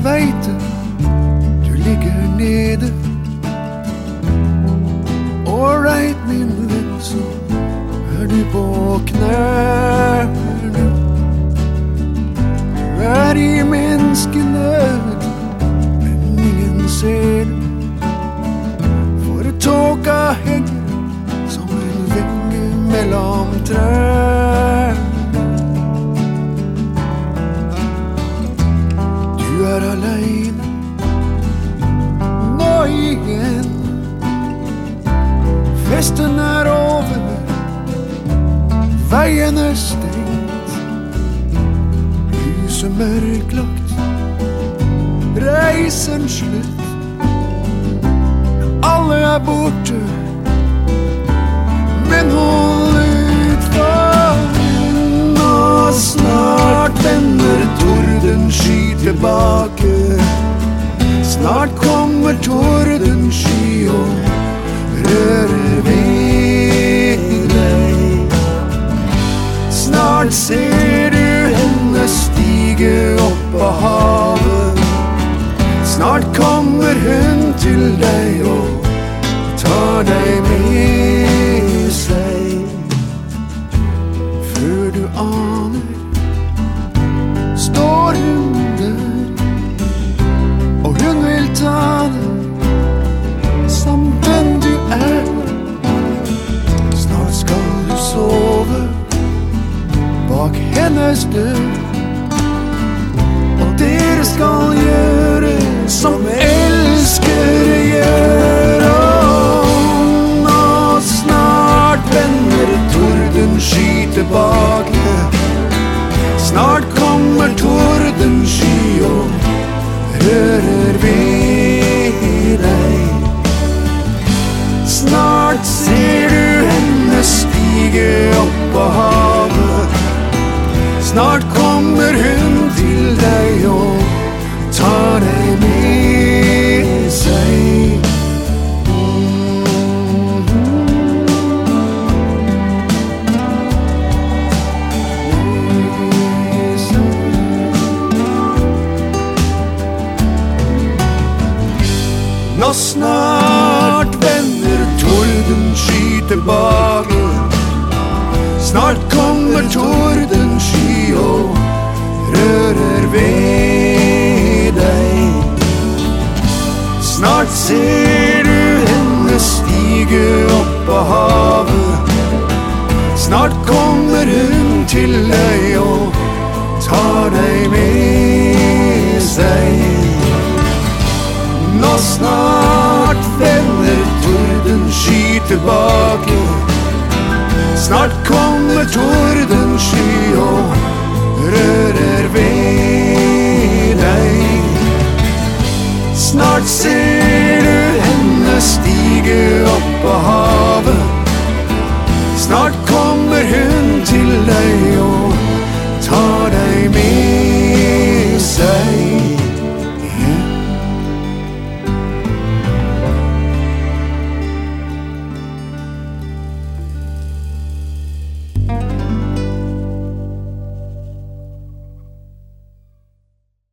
jeg veit det, du ligger nede. Ålreit, min venn, så er du på knærne. Du er i menneskenød, men ingen ser det. For tåka henger som en vegg mellom trærne. Er aleine nå igjen. Festen er over, veien er stengt. Lyset mørklagt, reisen slutt. Alle er borte, men hold ut for nå snart vender tordensky tilbake. Snart kommer tordensky og rører ved deg. Snart ser du henne stige opp av havet. Snart kommer hun til deg og tar deg med understood Nå snart vender tordensky tilbake. Snart kommer tordensky og rører ved deg. Snart ser du henne stige opp av havet. Snart kommer hun til deg og tar deg med Snart kommer tordensky og rører ved deg. Snart ser du henne stige opp av havet. Snart kommer hun til deg og tar deg med.